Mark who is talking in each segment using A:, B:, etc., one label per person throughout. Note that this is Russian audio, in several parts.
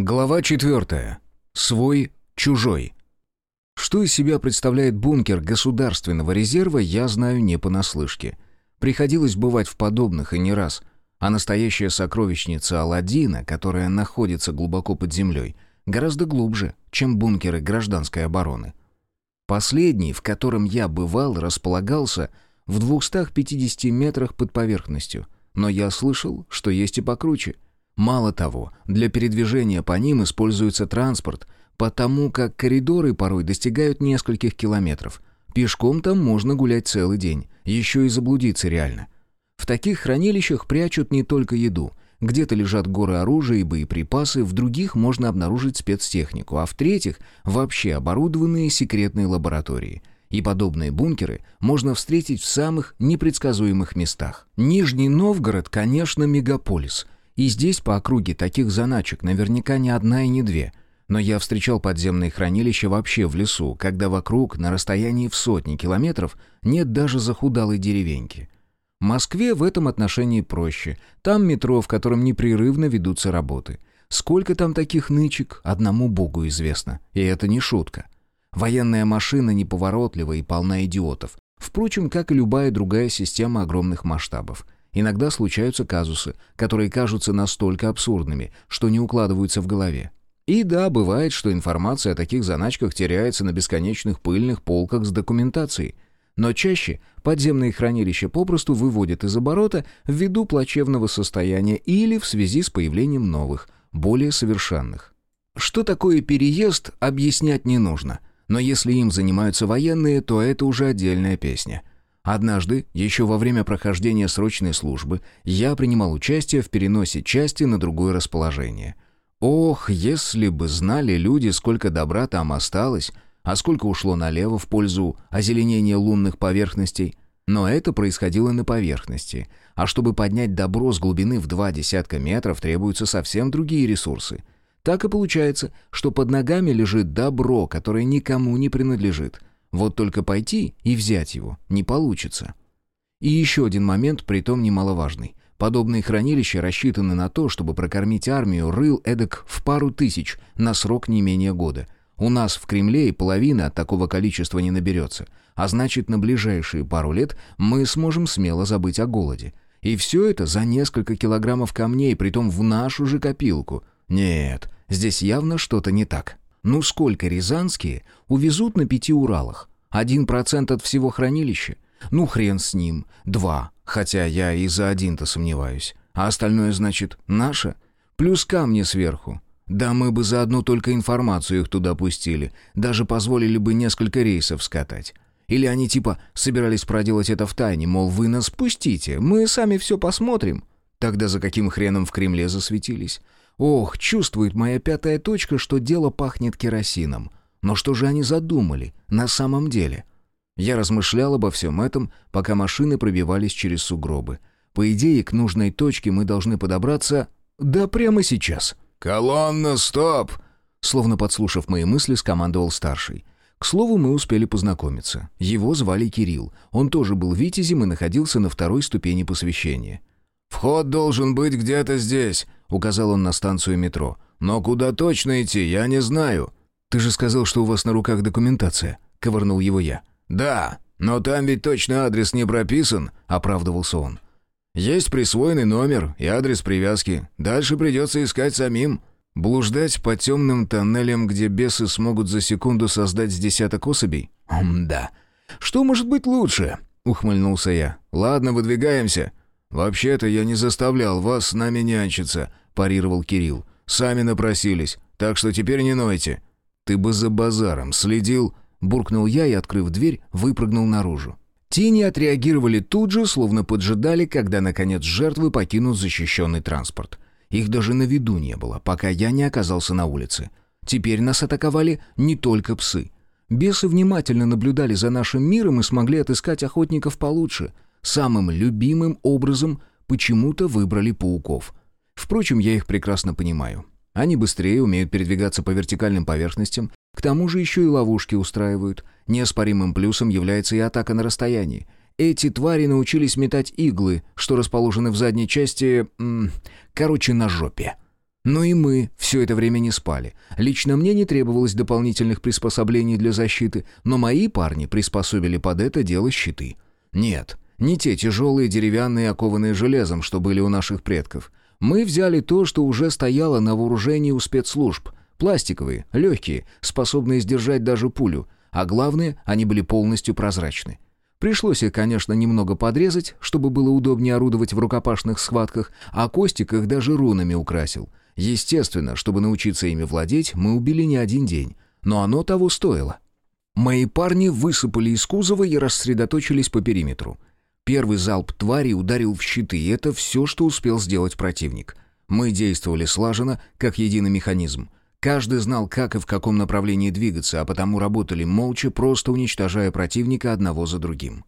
A: Глава 4. Свой, чужой. Что из себя представляет бункер государственного резерва, я знаю не понаслышке. Приходилось бывать в подобных и не раз. А настоящая сокровищница Аладдина, которая находится глубоко под землей, гораздо глубже, чем бункеры гражданской обороны. Последний, в котором я бывал, располагался в 250 метрах под поверхностью, но я слышал, что есть и покруче — Мало того, для передвижения по ним используется транспорт, потому как коридоры порой достигают нескольких километров. Пешком там можно гулять целый день, еще и заблудиться реально. В таких хранилищах прячут не только еду. Где-то лежат горы оружия и боеприпасы, в других можно обнаружить спецтехнику, а в третьих – вообще оборудованные секретные лаборатории. И подобные бункеры можно встретить в самых непредсказуемых местах. Нижний Новгород, конечно, мегаполис – и здесь по округе таких заначек наверняка не одна и не две. Но я встречал подземные хранилища вообще в лесу, когда вокруг, на расстоянии в сотни километров, нет даже захудалой деревеньки. Москве в этом отношении проще. Там метро, в котором непрерывно ведутся работы. Сколько там таких нычек, одному богу известно. И это не шутка. Военная машина неповоротлива и полна идиотов. Впрочем, как и любая другая система огромных масштабов – Иногда случаются казусы, которые кажутся настолько абсурдными, что не укладываются в голове. И да, бывает, что информация о таких заначках теряется на бесконечных пыльных полках с документацией. Но чаще подземные хранилища попросту выводят из оборота ввиду плачевного состояния или в связи с появлением новых, более совершенных. Что такое переезд, объяснять не нужно. Но если им занимаются военные, то это уже отдельная песня. Однажды, еще во время прохождения срочной службы, я принимал участие в переносе части на другое расположение. Ох, если бы знали люди, сколько добра там осталось, а сколько ушло налево в пользу озеленения лунных поверхностей. Но это происходило на поверхности, а чтобы поднять добро с глубины в два десятка метров, требуются совсем другие ресурсы. Так и получается, что под ногами лежит добро, которое никому не принадлежит – вот только пойти и взять его не получится. И еще один момент, притом немаловажный. Подобные хранилища рассчитаны на то, чтобы прокормить армию рыл эдак в пару тысяч на срок не менее года. У нас в Кремле и половины от такого количества не наберется. А значит, на ближайшие пару лет мы сможем смело забыть о голоде. И все это за несколько килограммов камней, притом в нашу же копилку. Нет, здесь явно что-то не так. Ну сколько рязанские увезут на пяти Уралах? Один процент от всего хранилища? Ну хрен с ним. Два. Хотя я и за один-то сомневаюсь. А остальное, значит, наше? Плюс камни сверху. Да мы бы за одну только информацию их туда пустили. Даже позволили бы несколько рейсов скатать. Или они типа собирались проделать это в тайне, мол, вы нас пустите, мы сами все посмотрим. Тогда за каким хреном в Кремле засветились? Ох, чувствует моя пятая точка, что дело пахнет керосином. Но что же они задумали на самом деле? Я размышлял обо всем этом, пока машины пробивались через сугробы. По идее, к нужной точке мы должны подобраться... Да прямо сейчас.
B: «Колонна, стоп!»
A: Словно подслушав мои мысли, скомандовал старший. К слову, мы успели познакомиться. Его звали Кирилл. Он тоже был витязем и находился на второй ступени посвящения.
B: «Вход должен быть где-то здесь», — указал он на станцию метро. «Но куда точно идти, я не знаю».
A: «Ты же сказал, что у вас на руках документация», — ковырнул его я.
B: «Да, но там ведь точно адрес не прописан», — оправдывался он. «Есть присвоенный номер и адрес привязки. Дальше придется искать самим».
A: Блуждать по темным тоннелям, где бесы смогут за секунду создать с десяток особей?
B: «Да. Что может быть лучше?» — ухмыльнулся я. «Ладно, выдвигаемся. «Вообще-то я не заставлял вас с нами нянчиться», — парировал Кирилл. «Сами напросились, так что теперь не нойте».
A: «Ты бы за базаром следил», — буркнул я и, открыв дверь, выпрыгнул наружу. Тени отреагировали тут же, словно поджидали, когда, наконец, жертвы покинут защищенный транспорт. Их даже на виду не было, пока я не оказался на улице. Теперь нас атаковали не только псы. Бесы внимательно наблюдали за нашим миром и смогли отыскать охотников получше — самым любимым образом почему-то выбрали пауков. Впрочем, я их прекрасно понимаю. Они быстрее умеют передвигаться по вертикальным поверхностям, к тому же еще и ловушки устраивают. Неоспоримым плюсом является и атака на расстоянии. Эти твари научились метать иглы, что расположены в задней части... М короче, на жопе. Но и мы все это время не спали. Лично мне не требовалось дополнительных приспособлений для защиты, но мои парни приспособили под это дело щиты. Нет, не те тяжелые деревянные, окованные железом, что были у наших предков. Мы взяли то, что уже стояло на вооружении у спецслужб. Пластиковые, легкие, способные сдержать даже пулю. А главное, они были полностью прозрачны. Пришлось их, конечно, немного подрезать, чтобы было удобнее орудовать в рукопашных схватках, а Костик их даже рунами украсил. Естественно, чтобы научиться ими владеть, мы убили не один день, но оно того стоило. Мои парни высыпали из кузова и рассредоточились по периметру. Первый залп твари ударил в щиты, и это все, что успел сделать противник. Мы действовали слаженно, как единый механизм. Каждый знал, как и в каком направлении двигаться, а потому работали молча, просто уничтожая противника одного за другим.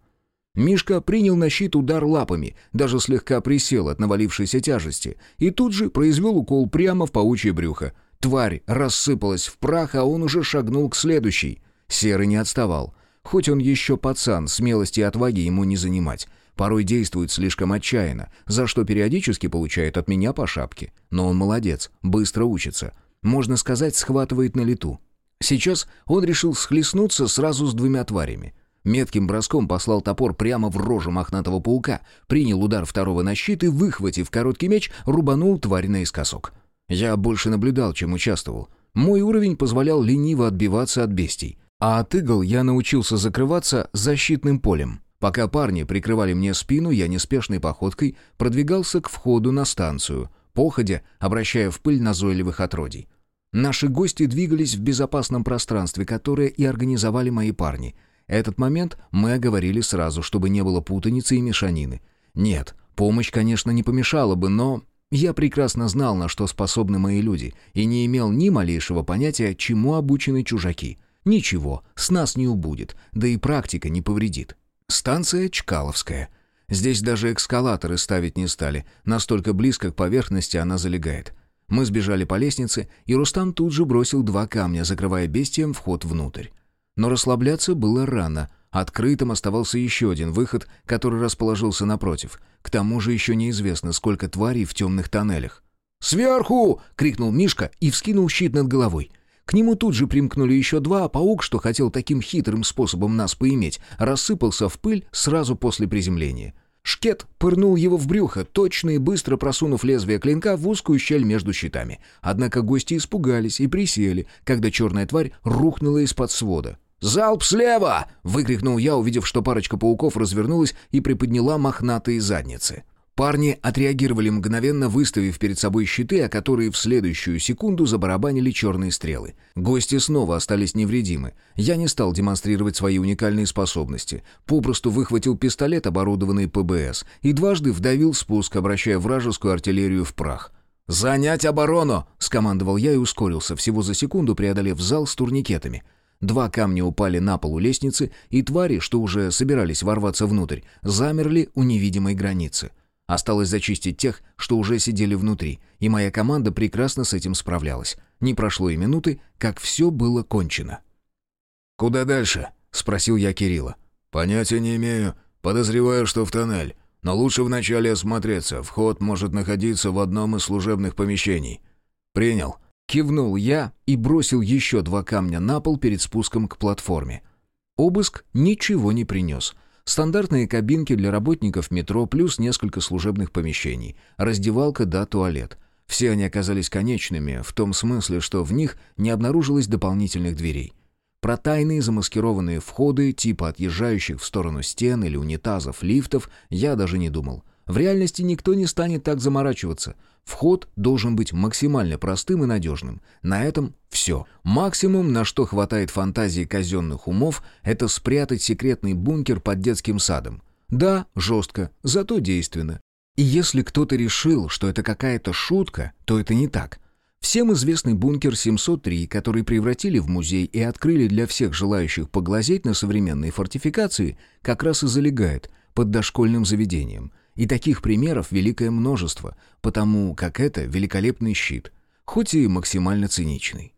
A: Мишка принял на щит удар лапами, даже слегка присел от навалившейся тяжести, и тут же произвел укол прямо в паучье брюхо. Тварь рассыпалась в прах, а он уже шагнул к следующей. Серый не отставал. Хоть он еще пацан, смелости и отваги ему не занимать. Порой действует слишком отчаянно, за что периодически получает от меня по шапке. Но он молодец, быстро учится можно сказать, схватывает на лету. Сейчас он решил схлестнуться сразу с двумя тварями. Метким броском послал топор прямо в рожу мохнатого паука, принял удар второго на щит и, выхватив короткий меч, рубанул тварь наискосок. Я больше наблюдал, чем участвовал. Мой уровень позволял лениво отбиваться от бестий. А от игл я научился закрываться защитным полем. Пока парни прикрывали мне спину, я неспешной походкой продвигался к входу на станцию — походя, обращая в пыль назойливых отродий. Наши гости двигались в безопасном пространстве, которое и организовали мои парни. Этот момент мы оговорили сразу, чтобы не было путаницы и мешанины. Нет, помощь, конечно, не помешала бы, но... Я прекрасно знал, на что способны мои люди, и не имел ни малейшего понятия, чему обучены чужаки. Ничего, с нас не убудет, да и практика не повредит. Станция Чкаловская — Здесь даже эскалаторы ставить не стали, настолько близко к поверхности она залегает. Мы сбежали по лестнице, и Рустам тут же бросил два камня, закрывая бестием вход внутрь. Но расслабляться было рано. Открытым оставался еще один выход, который расположился напротив. К тому же еще неизвестно, сколько тварей в темных тоннелях. «Сверху!» — крикнул Мишка и вскинул щит над головой. К нему тут же примкнули еще два, а паук, что хотел таким хитрым способом нас поиметь, рассыпался в пыль сразу после приземления. Шкет пырнул его в брюхо, точно и быстро просунув лезвие клинка в узкую щель между щитами. Однако гости испугались и присели, когда черная тварь рухнула из-под свода. «Залп слева!» — выкрикнул я, увидев, что парочка пауков развернулась и приподняла мохнатые задницы. Парни отреагировали мгновенно, выставив перед собой щиты, о которые в следующую секунду забарабанили черные стрелы. Гости снова остались невредимы. Я не стал демонстрировать свои уникальные способности. Попросту выхватил пистолет, оборудованный ПБС, и дважды вдавил спуск, обращая вражескую артиллерию в прах. «Занять оборону!» — скомандовал я и ускорился, всего за секунду преодолев зал с турникетами. Два камня упали на полу лестницы, и твари, что уже собирались ворваться внутрь, замерли у невидимой границы — Осталось зачистить тех, что уже сидели внутри, и моя команда прекрасно с этим справлялась. Не прошло и минуты, как все было кончено.
B: «Куда дальше?» — спросил я Кирилла. «Понятия не имею. Подозреваю, что в тоннель. Но лучше вначале осмотреться. Вход может находиться в одном из служебных помещений». «Принял».
A: Кивнул я и бросил еще два камня на пол перед спуском к платформе. Обыск ничего не принес — Стандартные кабинки для работников метро плюс несколько служебных помещений, раздевалка да туалет. Все они оказались конечными, в том смысле, что в них не обнаружилось дополнительных дверей. Про тайные замаскированные входы, типа отъезжающих в сторону стен или унитазов, лифтов, я даже не думал. В реальности никто не станет так заморачиваться. Вход должен быть максимально простым и надежным. На этом все. Максимум, на что хватает фантазии казенных умов, это спрятать секретный бункер под детским садом. Да, жестко, зато действенно. И если кто-то решил, что это какая-то шутка, то это не так. Всем известный бункер 703, который превратили в музей и открыли для всех желающих поглазеть на современные фортификации, как раз и залегает под дошкольным заведением. И таких примеров великое множество, потому как это великолепный щит, хоть и максимально циничный.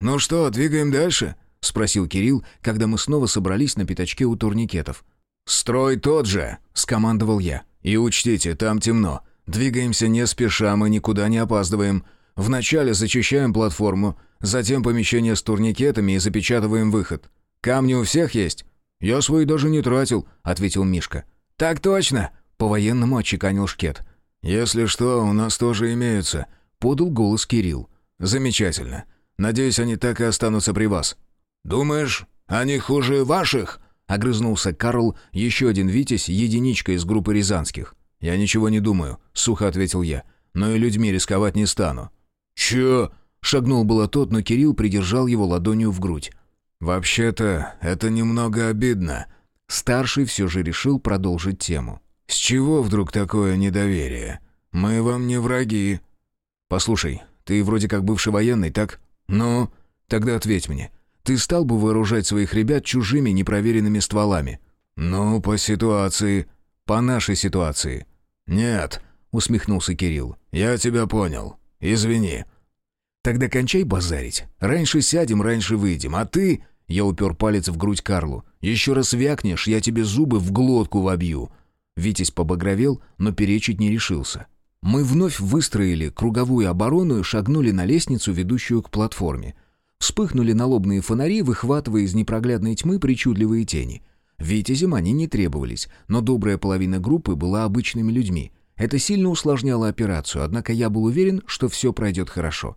B: «Ну что, двигаем дальше?»
A: — спросил Кирилл, когда мы снова собрались на пятачке у турникетов.
B: «Строй тот же!» — скомандовал я. «И учтите, там темно. Двигаемся не спеша, мы никуда не опаздываем. Вначале зачищаем платформу, затем помещение с турникетами и запечатываем выход. Камни у всех есть?» «Я свои даже не тратил», — ответил Мишка.
A: «Так точно!» — по-военному отчеканил Шкет.
B: «Если что, у нас тоже имеются», — подал голос Кирилл. «Замечательно. Надеюсь, они так и останутся при вас». «Думаешь, они хуже ваших?» — огрызнулся Карл, еще один Витязь, единичка из группы рязанских. «Я ничего не думаю», — сухо ответил я. «Но и людьми рисковать не стану».
A: «Чё?» — шагнул было тот, но Кирилл придержал его ладонью в грудь.
B: «Вообще-то, это немного обидно».
A: Старший все же решил продолжить тему.
B: «С чего вдруг такое недоверие? Мы вам не враги».
A: «Послушай, ты вроде как бывший военный, так? Ну, тогда ответь мне. Ты стал бы вооружать своих ребят чужими непроверенными стволами?»
B: «Ну, по ситуации».
A: «По нашей ситуации».
B: «Нет», — усмехнулся Кирилл. «Я тебя понял. Извини».
A: «Тогда кончай базарить. Раньше сядем, раньше выйдем. А ты...» Я упер палец в грудь Карлу. «Еще раз вякнешь, я тебе зубы в глотку вобью». Витязь побагровел, но перечить не решился. Мы вновь выстроили круговую оборону и шагнули на лестницу, ведущую к платформе. Вспыхнули налобные фонари, выхватывая из непроглядной тьмы причудливые тени. Витязям они не требовались, но добрая половина группы была обычными людьми. Это сильно усложняло операцию, однако я был уверен, что все пройдет хорошо.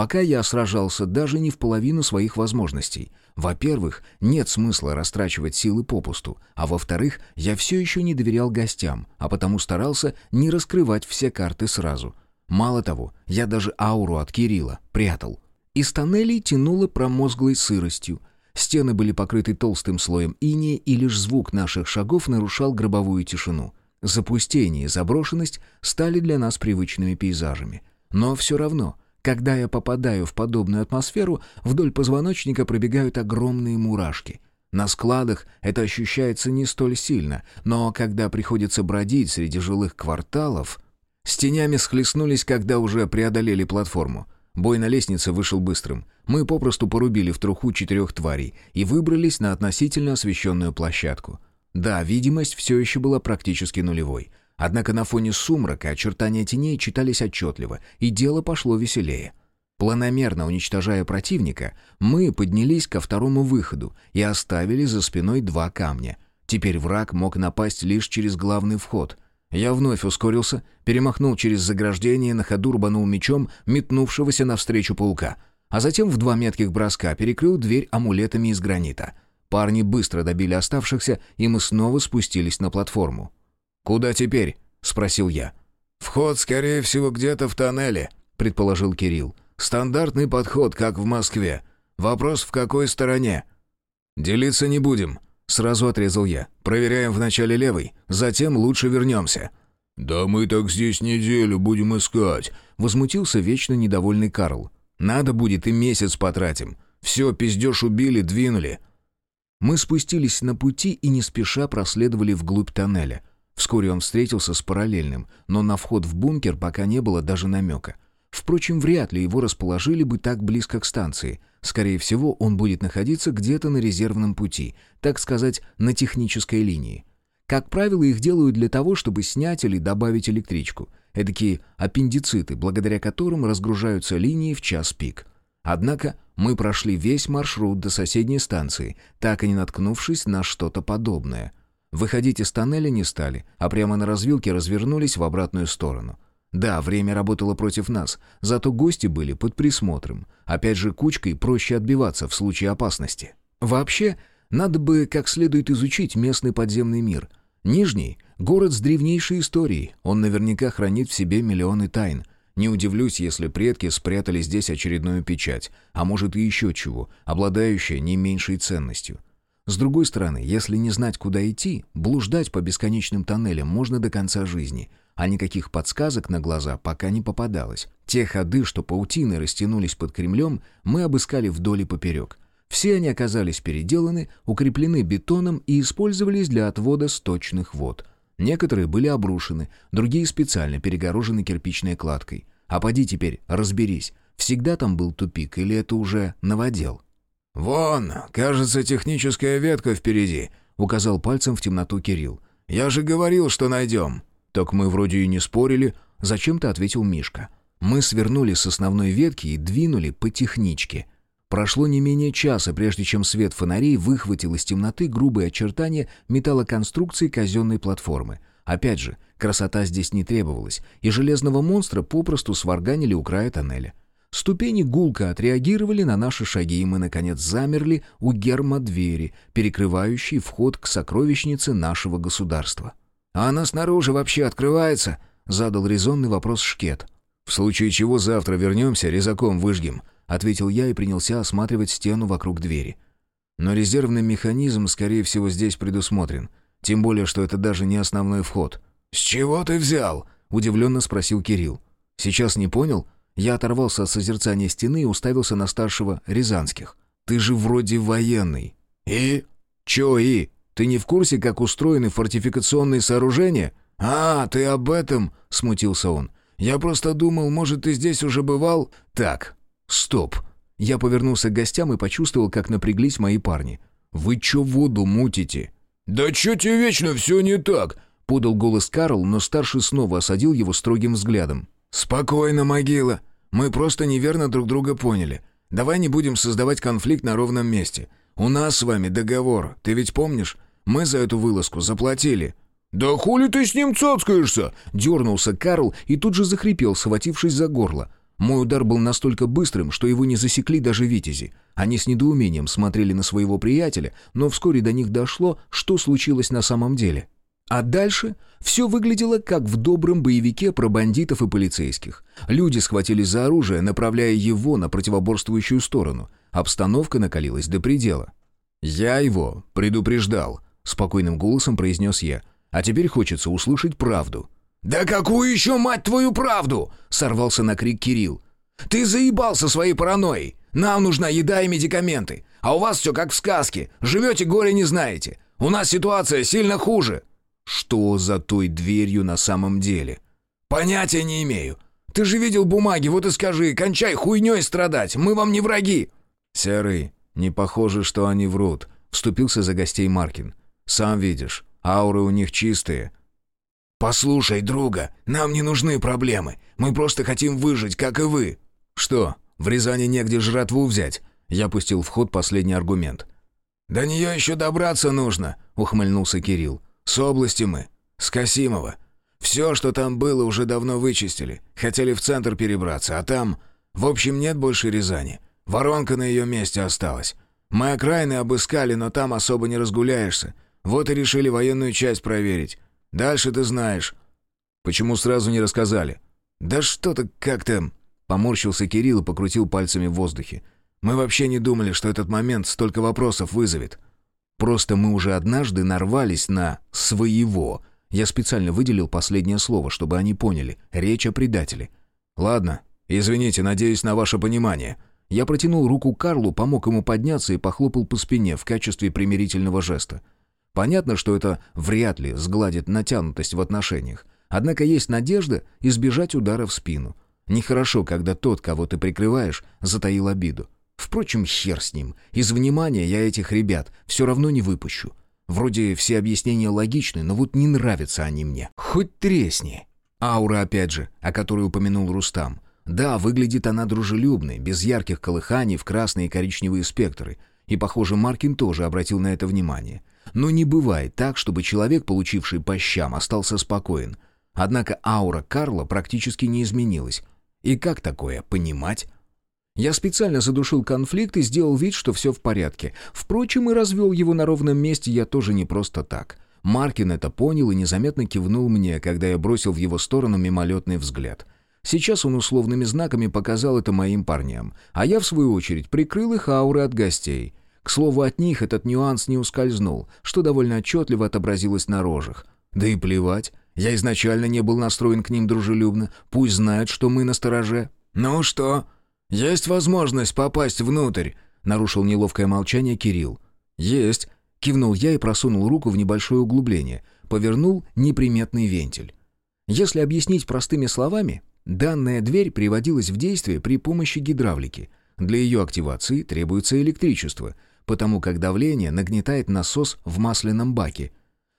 A: Пока я сражался даже не в половину своих возможностей. Во-первых, нет смысла растрачивать силы попусту, а во-вторых, я все еще не доверял гостям, а потому старался не раскрывать все карты сразу. Мало того, я даже ауру от Кирилла прятал. Из тоннелей тянуло промозглой сыростью. Стены были покрыты толстым слоем инея, и лишь звук наших шагов нарушал гробовую тишину. Запустение и заброшенность стали для нас привычными пейзажами. Но все равно когда я попадаю в подобную атмосферу, вдоль позвоночника пробегают огромные мурашки. На складах это ощущается не столь сильно, но когда приходится бродить среди жилых кварталов... С тенями схлестнулись, когда уже преодолели платформу. Бой на лестнице вышел быстрым. Мы попросту порубили в труху четырех тварей и выбрались на относительно освещенную площадку. Да, видимость все еще была практически нулевой. Однако на фоне сумрака очертания теней читались отчетливо, и дело пошло веселее. Планомерно уничтожая противника, мы поднялись ко второму выходу и оставили за спиной два камня. Теперь враг мог напасть лишь через главный вход. Я вновь ускорился, перемахнул через заграждение, на ходу рубанул мечом метнувшегося навстречу паука, а затем в два метких броска перекрыл дверь амулетами из гранита. Парни быстро добили оставшихся, и мы снова спустились на платформу.
B: «Куда теперь?» — спросил я. «Вход, скорее всего, где-то в тоннеле», — предположил Кирилл. «Стандартный подход, как в Москве. Вопрос, в какой стороне?» «Делиться не будем», — сразу отрезал я. «Проверяем вначале левый, затем лучше вернемся».
C: «Да мы так здесь неделю будем искать», —
A: возмутился вечно недовольный Карл. «Надо будет и месяц потратим. Все, пиздеж убили, двинули». Мы спустились на пути и не спеша проследовали вглубь тоннеля — Вскоре он встретился с параллельным, но на вход в бункер пока не было даже намека. Впрочем, вряд ли его расположили бы так близко к станции. Скорее всего, он будет находиться где-то на резервном пути, так сказать, на технической линии. Как правило, их делают для того, чтобы снять или добавить электричку. Эдакие аппендициты, благодаря которым разгружаются линии в час пик. Однако мы прошли весь маршрут до соседней станции, так и не наткнувшись на что-то подобное — Выходить из тоннеля не стали, а прямо на развилке развернулись в обратную сторону. Да, время работало против нас, зато гости были под присмотром. Опять же, кучкой проще отбиваться в случае опасности. Вообще, надо бы как следует изучить местный подземный мир. Нижний — город с древнейшей историей, он наверняка хранит в себе миллионы тайн. Не удивлюсь, если предки спрятали здесь очередную печать, а может и еще чего, обладающее не меньшей ценностью. С другой стороны, если не знать, куда идти, блуждать по бесконечным тоннелям можно до конца жизни, а никаких подсказок на глаза пока не попадалось. Те ходы, что паутины растянулись под Кремлем, мы обыскали вдоль и поперек. Все они оказались переделаны, укреплены бетоном и использовались для отвода сточных вод. Некоторые были обрушены, другие специально перегорожены кирпичной кладкой. А поди теперь, разберись, всегда там был тупик или это уже новодел?
B: «Вон, кажется, техническая ветка впереди», — указал пальцем в темноту Кирилл. «Я же говорил, что найдем».
A: «Так мы вроде и не спорили», — зачем-то ответил Мишка. Мы свернули с основной ветки и двинули по техничке. Прошло не менее часа, прежде чем свет фонарей выхватил из темноты грубые очертания металлоконструкции казенной платформы. Опять же, красота здесь не требовалась, и железного монстра попросту сварганили у края тоннеля. Ступени гулко отреагировали на наши шаги, и мы, наконец, замерли у гермодвери, перекрывающей вход к сокровищнице нашего государства. «А она снаружи вообще открывается?» — задал резонный вопрос Шкет.
B: «В случае чего завтра вернемся, резаком выжгем», — ответил я и принялся осматривать стену вокруг двери. Но резервный механизм, скорее всего, здесь предусмотрен. Тем более, что это даже не основной вход.
C: «С чего ты взял?»
A: — удивленно спросил Кирилл. «Сейчас не понял?» Я оторвался от созерцания стены и уставился на старшего Рязанских. «Ты же вроде военный».
C: «И?»
A: «Чё «и»? Ты не в курсе, как устроены фортификационные сооружения?»
C: «А, ты об этом?» — смутился он. «Я просто думал, может, ты здесь уже бывал?»
A: «Так, стоп». Я повернулся к гостям и почувствовал, как напряглись мои парни. «Вы чё воду мутите?»
C: «Да чё тебе вечно все не так?»
A: — подал голос Карл, но старший снова осадил его строгим взглядом.
C: «Спокойно, могила. Мы просто неверно друг друга поняли. Давай не будем создавать конфликт на ровном месте. У нас с вами договор, ты ведь помнишь? Мы за эту вылазку заплатили».
B: «Да хули ты с ним цацкаешься?»
A: Дернулся Карл и тут же захрипел, схватившись за горло. Мой удар был настолько быстрым, что его не засекли даже витязи. Они с недоумением смотрели на своего приятеля, но вскоре до них дошло, что случилось на самом деле. А дальше все выглядело как в добром боевике про бандитов и полицейских. Люди схватились за оружие, направляя его на противоборствующую сторону. Обстановка накалилась до предела. «Я его предупреждал», — спокойным голосом произнес я. «А теперь хочется услышать правду».
C: «Да какую еще, мать твою, правду?» — сорвался на крик Кирилл. «Ты заебался своей паранойей. Нам нужна еда и медикаменты. А у вас все как в сказке. Живете, горе не знаете. У нас ситуация сильно хуже».
A: Что за той дверью на самом деле?
C: Понятия не имею. Ты же видел бумаги, вот и скажи, кончай хуйней страдать, мы вам не враги.
A: Серый, не похоже, что они врут, вступился за гостей Маркин. Сам видишь, ауры у них чистые.
C: Послушай, друга, нам не нужны проблемы. Мы просто хотим выжить, как и вы.
A: Что, в Рязани негде жратву взять? Я пустил в ход последний аргумент.
C: До нее еще добраться нужно, ухмыльнулся Кирилл. С области мы. С Касимова. Все, что там было, уже давно вычистили. Хотели в центр перебраться, а там... В общем, нет больше Рязани. Воронка на ее месте осталась. Мы окраины обыскали, но там особо не разгуляешься. Вот и решили военную часть проверить. Дальше ты знаешь.
A: Почему сразу не рассказали?
C: Да что-то как-то... Поморщился Кирилл и покрутил пальцами в воздухе. Мы вообще не думали, что этот момент столько вопросов вызовет.
A: Просто мы уже однажды нарвались на «своего». Я специально выделил последнее слово, чтобы они поняли. Речь о предателе.
B: «Ладно, извините, надеюсь на ваше понимание».
A: Я протянул руку Карлу, помог ему подняться и похлопал по спине в качестве примирительного жеста. Понятно, что это вряд ли сгладит натянутость в отношениях. Однако есть надежда избежать удара в спину. Нехорошо, когда тот, кого ты прикрываешь, затаил обиду. Впрочем, хер с ним. Из внимания я этих ребят все равно не выпущу. Вроде все объяснения логичны, но вот не нравятся они мне. Хоть тресни. Аура, опять же, о которой упомянул Рустам. Да, выглядит она дружелюбной, без ярких колыханий в красные и коричневые спектры. И, похоже, Маркин тоже обратил на это внимание. Но не бывает так, чтобы человек, получивший по щам, остался спокоен. Однако аура Карла практически не изменилась. И как такое понимать? Я специально задушил конфликт и сделал вид, что все в порядке. Впрочем, и развел его на ровном месте я тоже не просто так. Маркин это понял и незаметно кивнул мне, когда я бросил в его сторону мимолетный взгляд. Сейчас он условными знаками показал это моим парням, а я, в свою очередь, прикрыл их ауры от гостей. К слову, от них этот нюанс не ускользнул, что довольно отчетливо отобразилось на рожах. Да и плевать, я изначально не был настроен к ним дружелюбно, пусть знают, что мы на стороже.
C: «Ну что?» «Есть возможность попасть внутрь?» — нарушил неловкое молчание Кирилл.
A: «Есть», — кивнул я и просунул руку в небольшое углубление, повернул неприметный вентиль. Если объяснить простыми словами, данная дверь приводилась в действие при помощи гидравлики. Для ее активации требуется электричество, потому как давление нагнетает насос в масляном баке.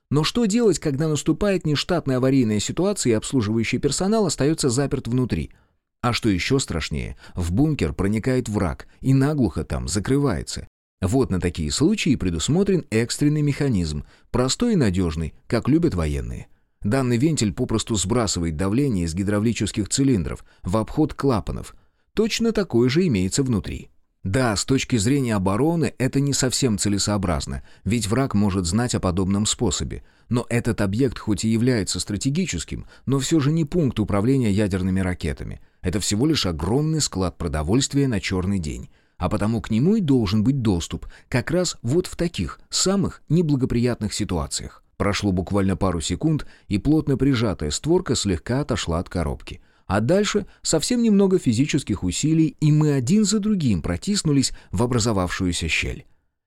A: Но что делать, когда наступает нештатная аварийная ситуация и обслуживающий персонал остается заперт внутри — А что еще страшнее, в бункер проникает враг и наглухо там закрывается. Вот на такие случаи предусмотрен экстренный механизм, простой и надежный, как любят военные. Данный вентиль попросту сбрасывает давление из гидравлических цилиндров в обход клапанов. Точно такой же имеется внутри. Да, с точки зрения обороны это не совсем целесообразно, ведь враг может знать о подобном способе. Но этот объект хоть и является стратегическим, но все же не пункт управления ядерными ракетами. Это всего лишь огромный склад продовольствия на черный день. А потому к нему и должен быть доступ, как раз вот в таких, самых неблагоприятных ситуациях. Прошло буквально пару секунд, и плотно прижатая створка слегка отошла от коробки. А дальше совсем немного физических усилий, и мы один за другим протиснулись в образовавшуюся щель.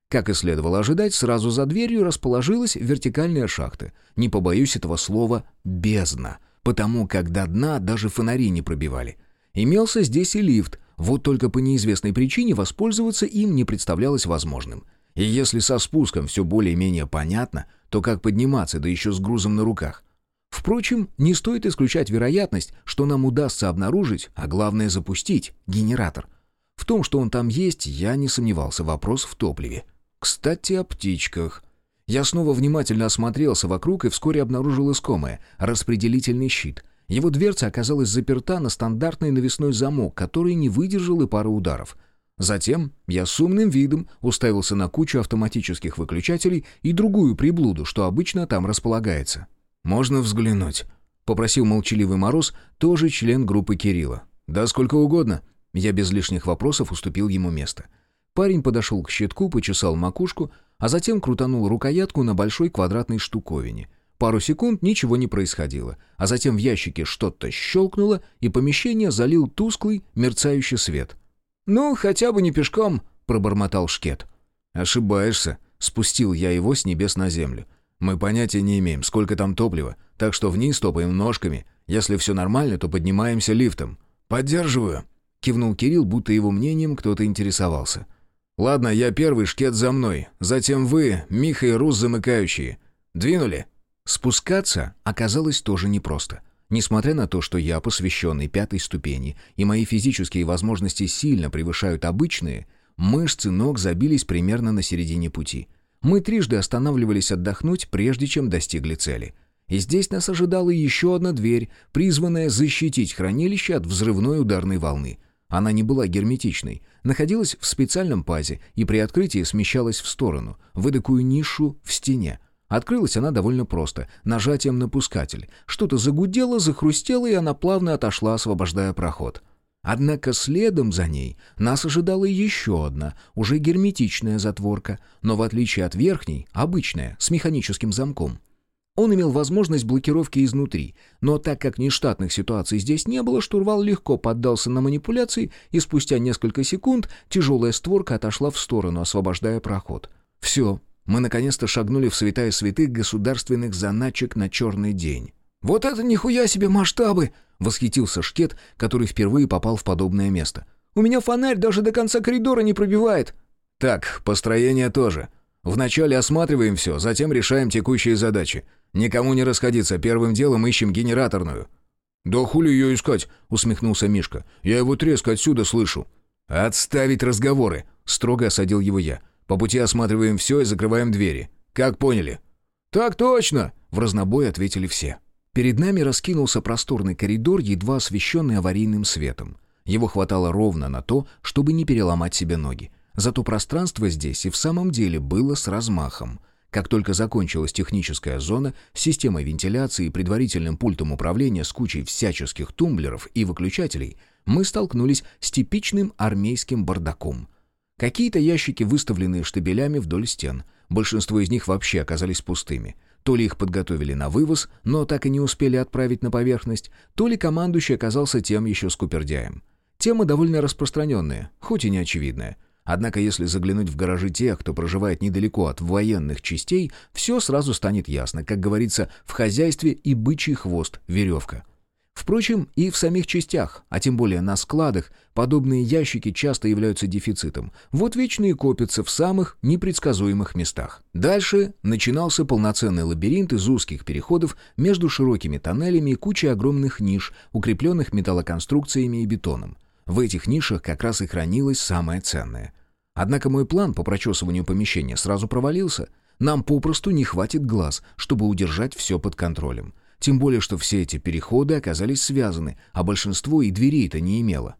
A: Как и следовало ожидать, сразу за дверью расположилась вертикальная шахта. Не побоюсь этого слова «бездна», потому как до дна даже фонари не пробивали. Имелся здесь и лифт, вот только по неизвестной причине воспользоваться им не представлялось возможным. И если со спуском все более-менее понятно, то как подниматься, да еще с грузом на руках? Впрочем, не стоит исключать вероятность, что нам удастся обнаружить, а главное запустить, генератор. В том, что он там есть, я не сомневался, вопрос в топливе. Кстати, о птичках. Я снова внимательно осмотрелся вокруг и вскоре обнаружил искомое — распределительный щит. Его дверца оказалась заперта на стандартный навесной замок, который не выдержал и пары ударов — Затем я с умным видом уставился на кучу автоматических выключателей и другую приблуду, что обычно там располагается. «Можно взглянуть?» — попросил молчаливый Мороз, тоже член группы Кирилла. «Да сколько угодно». Я без лишних вопросов уступил ему место. Парень подошел к щитку, почесал макушку, а затем крутанул рукоятку на большой квадратной штуковине. Пару секунд ничего не происходило, а затем в ящике что-то щелкнуло, и помещение залил тусклый, мерцающий свет — «Ну, хотя бы не пешком», — пробормотал Шкет. «Ошибаешься», — спустил я его с небес на землю. «Мы понятия не имеем, сколько там топлива, так что вниз топаем ножками. Если все нормально, то поднимаемся лифтом». «Поддерживаю», — кивнул Кирилл, будто его мнением кто-то интересовался. «Ладно, я первый, Шкет за мной. Затем вы, Миха и Рус замыкающие. Двинули?» Спускаться оказалось тоже непросто. Несмотря на то, что я посвященный пятой ступени, и мои физические возможности сильно превышают обычные, мышцы ног забились примерно на середине пути. Мы трижды останавливались отдохнуть, прежде чем достигли цели. И здесь нас ожидала еще одна дверь, призванная защитить хранилище от взрывной ударной волны. Она не была герметичной, находилась в специальном пазе и при открытии смещалась в сторону, в эдакую нишу в стене, Открылась она довольно просто, нажатием на пускатель. Что-то загудело, захрустело, и она плавно отошла, освобождая проход. Однако следом за ней нас ожидала еще одна, уже герметичная затворка, но в отличие от верхней, обычная, с механическим замком. Он имел возможность блокировки изнутри, но так как нештатных ситуаций здесь не было, штурвал легко поддался на манипуляции, и спустя несколько секунд тяжелая створка отошла в сторону, освобождая проход. Все, мы наконец-то шагнули в святая святых государственных заначек на черный день. «Вот это нихуя себе масштабы!» — восхитился Шкет, который впервые попал в подобное место. «У меня фонарь даже до конца коридора не пробивает!» «Так, построение тоже. Вначале осматриваем все, затем решаем текущие задачи. Никому не расходиться, первым делом ищем генераторную». «Да хули ее искать?» — усмехнулся Мишка. «Я его треск отсюда слышу». «Отставить разговоры!» — строго осадил его я. По пути осматриваем все и закрываем двери. Как поняли?» «Так точно!» — в разнобой ответили все. Перед нами раскинулся просторный коридор, едва освещенный аварийным светом. Его хватало ровно на то, чтобы не переломать себе ноги. Зато пространство здесь и в самом деле было с размахом. Как только закончилась техническая зона, с системой вентиляции и предварительным пультом управления с кучей всяческих тумблеров и выключателей, мы столкнулись с типичным армейским бардаком. Какие-то ящики, выставленные штабелями вдоль стен. Большинство из них вообще оказались пустыми. То ли их подготовили на вывоз, но так и не успели отправить на поверхность, то ли командующий оказался тем еще скупердяем. Тема довольно распространенная, хоть и не очевидная. Однако если заглянуть в гаражи тех, кто проживает недалеко от военных частей, все сразу станет ясно. Как говорится, в хозяйстве и бычий хвост – веревка. Впрочем, и в самих частях, а тем более на складах, подобные ящики часто являются дефицитом. Вот вечно и копятся в самых непредсказуемых местах. Дальше начинался полноценный лабиринт из узких переходов между широкими тоннелями и кучей огромных ниш, укрепленных металлоконструкциями и бетоном. В этих нишах как раз и хранилось самое ценное. Однако мой план по прочесыванию помещения сразу провалился. Нам попросту не хватит глаз, чтобы удержать все под контролем. Тем более, что все эти переходы оказались связаны, а большинство и дверей-то не имело.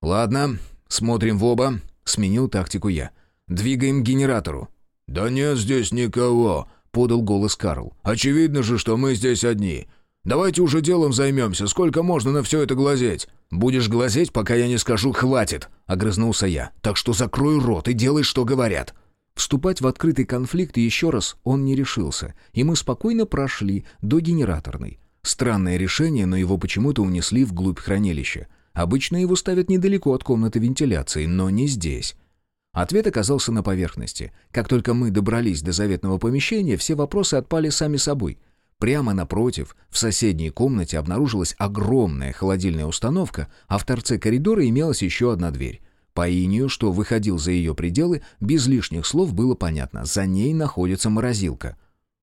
B: «Ладно, смотрим в оба», — сменил тактику я. «Двигаем к генератору».
C: «Да нет здесь никого», — подал голос Карл. «Очевидно же, что мы здесь одни. Давайте уже делом займемся. Сколько можно на все это глазеть?»
B: «Будешь глазеть, пока я не скажу «хватит», — огрызнулся я. «Так что закрой рот и делай, что говорят».
A: Вступать в открытый конфликт еще раз он не решился, и мы спокойно прошли до генераторной. Странное решение, но его почему-то унесли вглубь хранилища. Обычно его ставят недалеко от комнаты вентиляции, но не здесь. Ответ оказался на поверхности. Как только мы добрались до заветного помещения, все вопросы отпали сами собой. Прямо напротив, в соседней комнате обнаружилась огромная холодильная установка, а в торце коридора имелась еще одна дверь. По инию, что выходил за ее пределы, без лишних слов было понятно. За ней находится морозилка.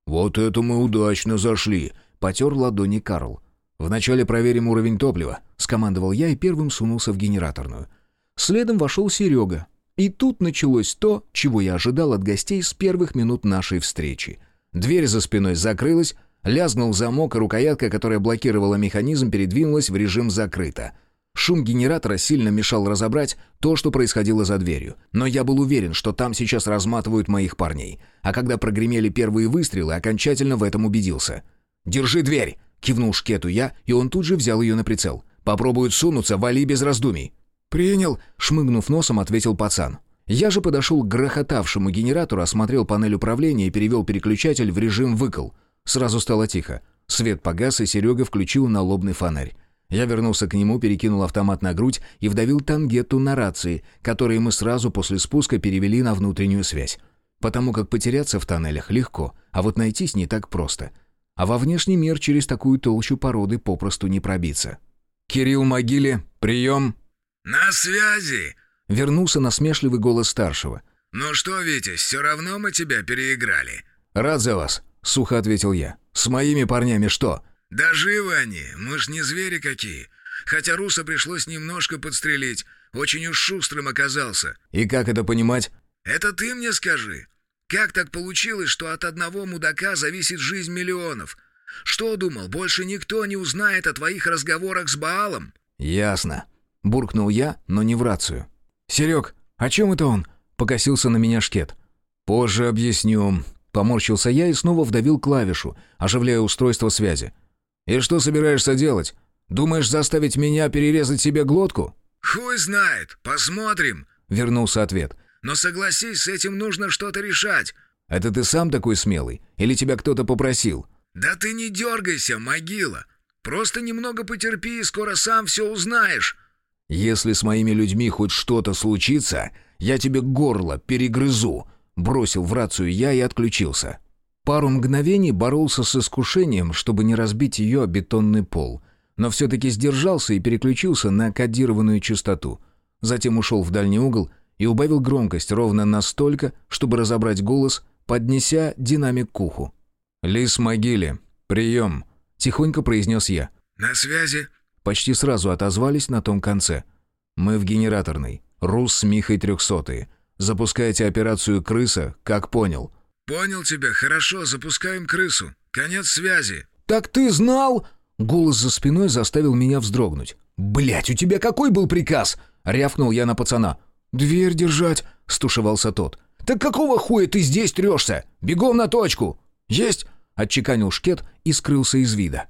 C: «Вот это мы удачно зашли!»
A: — потер ладони Карл.
B: «Вначале проверим уровень топлива», — скомандовал я и первым сунулся в генераторную.
A: Следом вошел Серега. И тут началось то, чего я ожидал от гостей с первых минут нашей встречи.
B: Дверь за спиной закрылась, лязгнул замок, и рукоятка, которая блокировала механизм, передвинулась в режим «закрыто». Шум генератора сильно мешал разобрать то, что происходило за дверью. Но я был уверен, что там сейчас разматывают моих парней. А когда прогремели первые выстрелы, окончательно в этом убедился. «Держи дверь!» — кивнул Шкету я, и он тут же взял ее на прицел. «Попробуют сунуться, вали без раздумий».
A: «Принял!» — шмыгнув носом, ответил пацан. Я же подошел к грохотавшему генератору, осмотрел панель управления и перевел переключатель в режим «выкл». Сразу стало тихо. Свет погас, и Серега включил налобный фонарь. Я вернулся к нему, перекинул автомат на грудь и вдавил тангету на рации, которые мы сразу после спуска перевели на внутреннюю связь. Потому как потеряться в тоннелях легко, а вот найтись не так просто. А во внешний мир через такую толщу породы попросту не пробиться.
B: «Кирилл Могиле, прием!»
C: «На связи!»
A: — вернулся насмешливый голос старшего.
C: «Ну что, Витя, все равно мы тебя переиграли».
B: «Рад за вас», — сухо ответил я. «С моими парнями что?»
C: «Да живы они, мы ж не звери какие. Хотя Руса пришлось немножко подстрелить. Очень уж шустрым оказался».
B: «И как это понимать?»
C: «Это ты мне скажи. Как так получилось, что от одного мудака зависит жизнь миллионов? Что думал, больше никто не узнает о твоих разговорах с Баалом?»
A: «Ясно», — буркнул я, но не в рацию. «Серег, о чем это он?» — покосился на меня Шкет.
B: «Позже объясню». Поморщился я и снова вдавил клавишу, оживляя устройство связи. «И что собираешься делать? Думаешь заставить меня перерезать себе глотку?»
C: «Хуй знает, посмотрим», —
B: вернулся ответ.
C: «Но согласись, с этим нужно что-то решать».
B: «Это ты сам такой смелый? Или тебя кто-то попросил?»
C: «Да ты не дергайся, могила. Просто немного потерпи, и скоро сам все узнаешь».
B: «Если с моими людьми хоть что-то случится, я тебе горло перегрызу», — бросил в рацию я и отключился.
A: Пару мгновений боролся с искушением, чтобы не разбить ее о бетонный пол, но все-таки сдержался и переключился на кодированную частоту. Затем ушел в дальний угол и убавил громкость ровно настолько, чтобы разобрать голос, поднеся динамик к уху.
B: «Лис Могиле, прием!» — тихонько произнес я.
C: «На связи?»
A: Почти сразу отозвались на том конце.
B: «Мы в генераторной. Рус с Михой трехсотые. Запускайте операцию «Крыса», как понял».
C: «Понял тебя, хорошо, запускаем крысу. Конец связи».
A: «Так ты знал?» Голос за спиной заставил меня вздрогнуть.
B: «Блядь, у тебя какой был приказ?» — рявкнул я на пацана.
A: «Дверь держать», — стушевался тот.
B: «Так какого хуя ты здесь трешься? Бегом на точку!»
A: «Есть!» — отчеканил шкет и скрылся из вида.